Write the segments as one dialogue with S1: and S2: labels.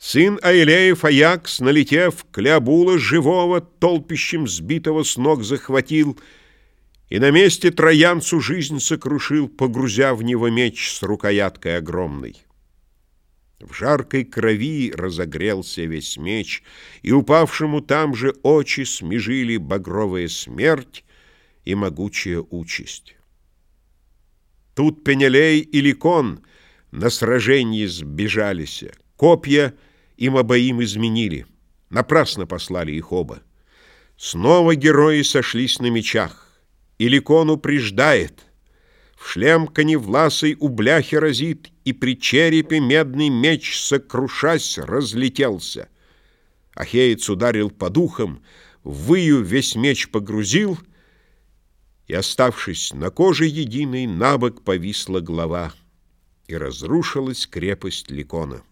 S1: Сын Аилеев Аякс, налетев, Клеобула живого толпищем сбитого с ног захватил И на месте троянцу жизнь сокрушил, Погрузя в него меч с рукояткой огромной. В жаркой крови разогрелся весь меч, И упавшему там же очи смежили Багровая смерть и могучая участь. Тут Пенелей и Ликон на сражении сбежались, Копья — им обоим изменили. Напрасно послали их оба. Снова герои сошлись на мечах. Иликон упреждает. В шлем коневласый у бляхи разит, И при черепе медный меч, сокрушась, разлетелся. Ахеец ударил по духам, выю весь меч погрузил, И, оставшись на коже единой, Набок повисла голова, И разрушилась крепость Ликона.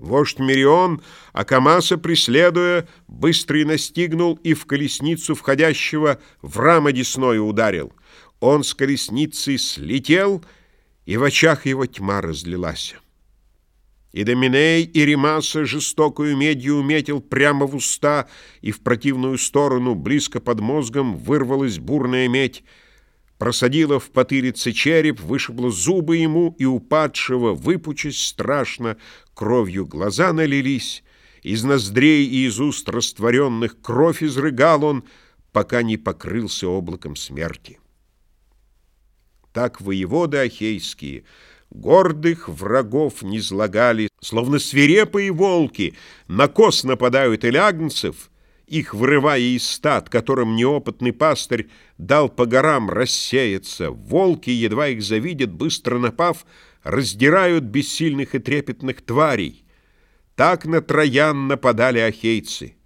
S1: Вождь Мирион, Акамаса преследуя, быстрый настигнул и в колесницу входящего в рамо десною ударил. Он с колесницы слетел, и в очах его тьма разлилась. И Доминей и Римаса жестокую медью уметил прямо в уста, и в противную сторону, близко под мозгом, вырвалась бурная медь, просадила в потылице череп, вышибла зубы ему, и упадшего, выпучась страшно, кровью глаза налились, из ноздрей и из уст растворенных кровь изрыгал он, пока не покрылся облаком смерти. Так воеводы ахейские гордых врагов не злагали, словно свирепые волки, на кос нападают или агнцев, их вырывая из стад, которым неопытный пастырь дал по горам рассеяться. Волки, едва их завидят, быстро напав, раздирают бессильных и трепетных тварей. Так на Троян нападали ахейцы.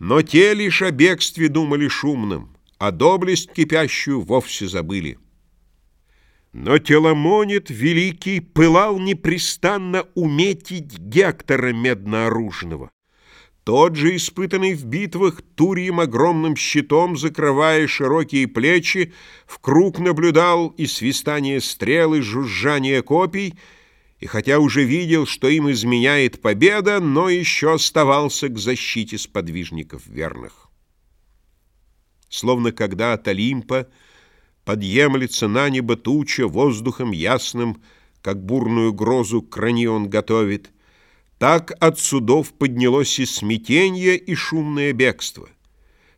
S1: Но те лишь о бегстве думали шумным, а доблесть кипящую вовсе забыли. Но Теламонит великий пылал непрестанно уметить Гектора меднооружного. Тот же, испытанный в битвах, Турьем огромным щитом, закрывая широкие плечи, в круг наблюдал и свистание стрел, и жужжание копий, и хотя уже видел, что им изменяет победа, но еще оставался к защите сподвижников верных. Словно когда от Олимпа подъемлется на небо туча воздухом ясным, как бурную грозу к он готовит — так от судов поднялось и смятенье, и шумное бегство.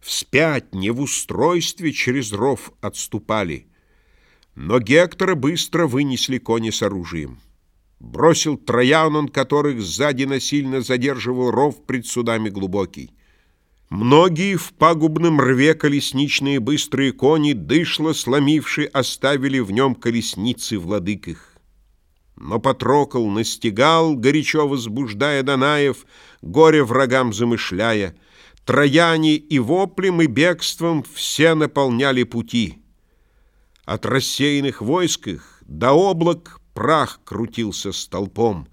S1: Вспять, не в устройстве, через ров отступали. Но Гектора быстро вынесли кони с оружием. Бросил Троян он, которых сзади насильно задерживал ров пред судами глубокий. Многие в пагубном рве колесничные быстрые кони, дышло сломивши, оставили в нем колесницы владык их. Но Патрокол настигал, горячо возбуждая Данаев, горе врагам замышляя. Трояне и воплем, и бегством все наполняли пути. От рассеянных войск их до облак прах крутился столпом.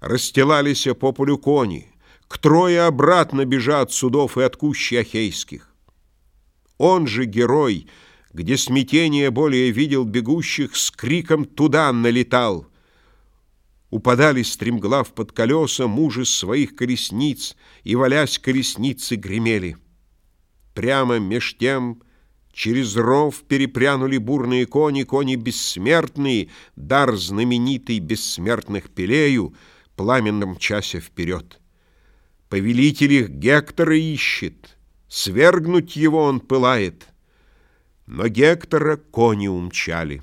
S1: Расстилались по полю кони, к трое обратно бежат судов и от кущи ахейских. Он же герой, где смятение более видел бегущих, с криком туда налетал — Упадали стремглав под колеса мужи своих колесниц, И, валясь, колесницы гремели. Прямо меж тем через ров перепрянули бурные кони, Кони бессмертные, дар знаменитый бессмертных Пелею, Пламенном часе вперед. Повелитель их Гектора ищет, Свергнуть его он пылает, Но Гектора кони умчали.